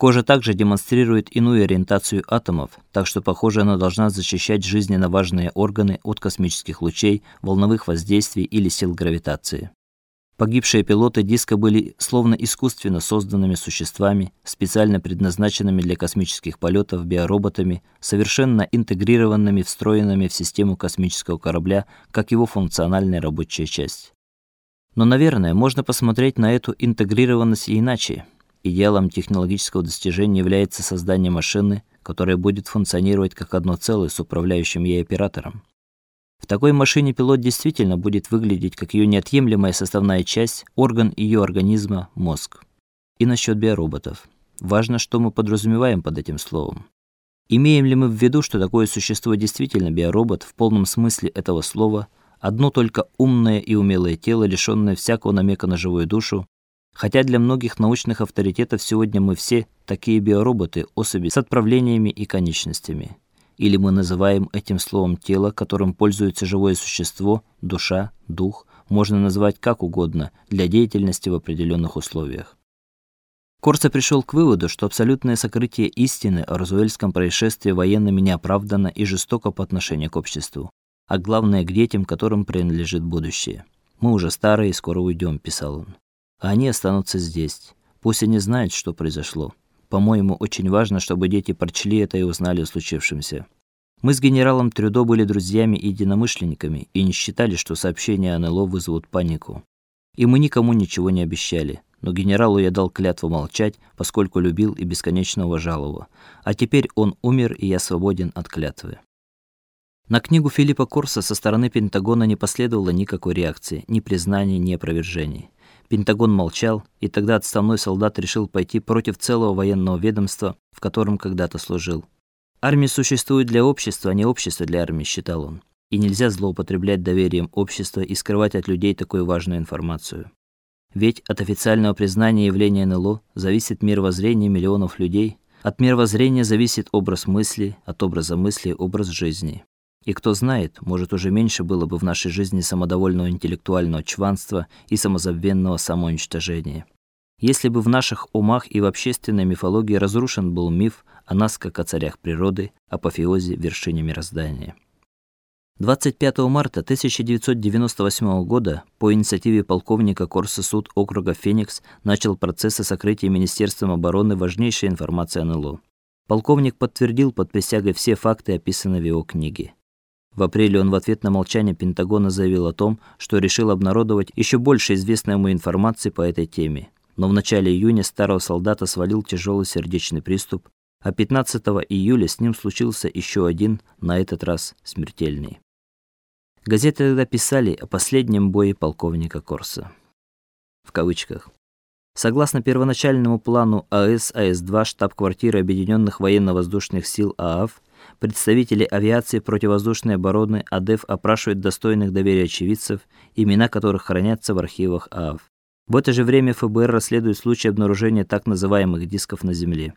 Кожа также демонстрирует иную ориентацию атомов, так что, похоже, она должна защищать жизненно важные органы от космических лучей, волновых воздействий или сил гравитации. Погибшие пилоты диска были словно искусственно созданными существами, специально предназначенными для космических полетов биороботами, совершенно интегрированными, встроенными в систему космического корабля, как его функциональная рабочая часть. Но, наверное, можно посмотреть на эту интегрированность и иначе. Идеалом технологического достижения является создание машины, которая будет функционировать как одно целое с управляющим ей оператором. В такой машине пилот действительно будет выглядеть как ее неотъемлемая составная часть, орган ее организма мозг. И насчет биороботов. Важно, что мы подразумеваем под этим словом. Имеем ли мы в виду, что такое существо действительно биоробот в полном смысле этого слова, одно только умное и умелое тело, лишенное всякого намека на живую душу, Хотя для многих научных авторитетов сегодня мы все такие биороботы, особи с отправлениями и конечностями. Или мы называем этим словом тело, которым пользуется живое существо, душа, дух, можно назвать как угодно для деятельности в определенных условиях. Корса пришел к выводу, что абсолютное сокрытие истины о Розуэльском происшествии военными неоправданно и жестоко по отношению к обществу, а главное к детям, которым принадлежит будущее. Мы уже старые и скоро уйдем, писал он а они останутся здесь. Пусть они знают, что произошло. По-моему, очень важно, чтобы дети прочли это и узнали о случившемся. Мы с генералом Трюдо были друзьями и единомышленниками и не считали, что сообщения о НЛО вызовут панику. И мы никому ничего не обещали. Но генералу я дал клятву молчать, поскольку любил и бесконечно уважал его. А теперь он умер, и я свободен от клятвы. На книгу Филиппа Корса со стороны Пентагона не последовало никакой реакции, ни признания, ни опровержений. Пентагон молчал, и тогда отставной солдат решил пойти против целого военного ведомства, в котором когда-то служил. Армия существует для общества, а не общество для армии, считал он. И нельзя злоупотреблять доверием общества и скрывать от людей такую важную информацию. Ведь от официального признания явления НЛО зависит мировоззрение миллионов людей, от мировоззрения зависит образ мысли, от образа мысли образ жизни. И кто знает, может, уже меньше было бы в нашей жизни самодовольного интеллектуального чванства и самозабвенного самоуничтожения. Если бы в наших умах и в общественной мифологии разрушен был миф о нас как о царях природы, апофеозе вершине мироздания. 25 марта 1998 года по инициативе полковника Корса суд округа Феникс начал процесс о сокрытии Министерством обороны важнейшей информации о НЛО. Полковник подтвердил под присягой все факты, описанные в его книге. В апреле он в ответ на молчание Пентагона заявил о том, что решил обнародовать еще больше известной ему информации по этой теме. Но в начале июня старого солдата свалил тяжелый сердечный приступ, а 15 июля с ним случился еще один, на этот раз смертельный. Газеты тогда писали о последнем бое полковника Корса. В кавычках. Согласно первоначальному плану АС АС-2 штаб-квартиры Объединенных военно-воздушных сил ААФ Представители авиации противовоздушной обороны АДЭФ опрашивают достойных доверия очевидцев, имена которых хранятся в архивах ААФ. В это же время ФБР расследует случай обнаружения так называемых дисков на Земле.